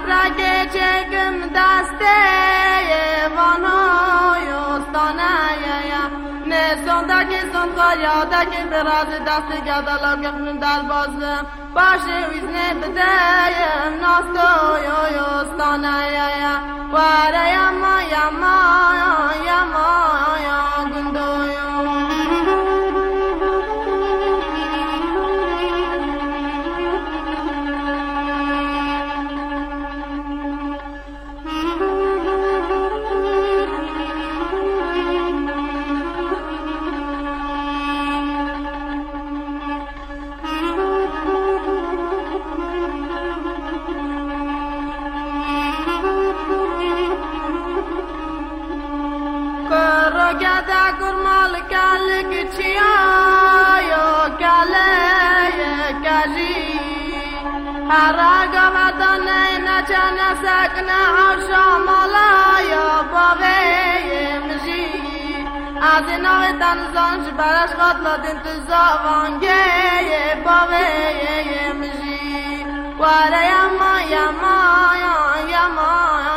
Sabra gece güm dasteye vanoyo stanaya ya ya. Ne sondaki son karyadaki biraz dastı gadalar göknün dalbazı. Başı vizne bedeyim nastoyo yo stanaya ya. گده گرمال کلک چیا یا کله کلی هر گودن نچن سکن عرشا مالا یا باغه مجی از نوع تنزانش برش خطلت انتظاوانگه باغه مجی واره یما یما یما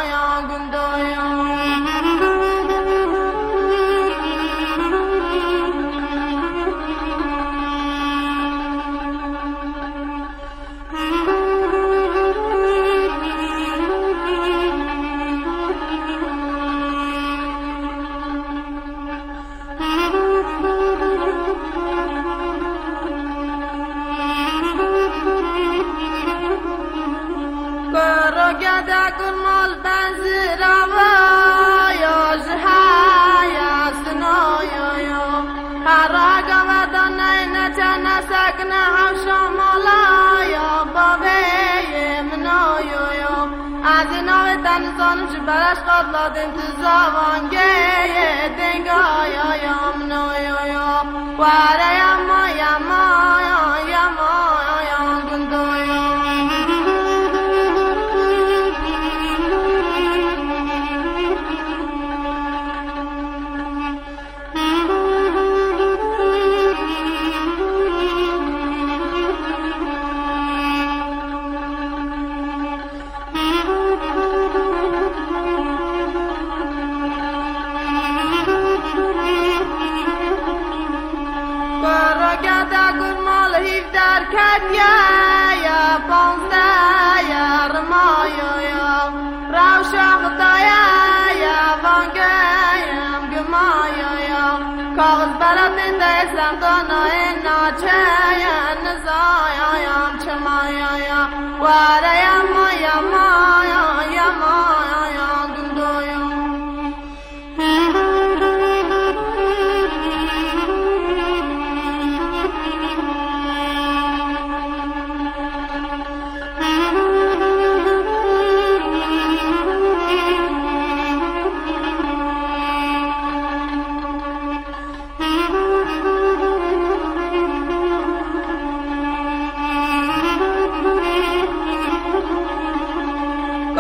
برش قد لادن تو زوانگه دنگا یا یا منایا یا واره یا ما یا ما یا گده گرمال هیف در کدیه یا پانزده یا رمایا یا روشا خدایا یا وانگیم گمایا یا کاغذ برات دیسم دانای ناچه یا نزایا یا چمایا یا واره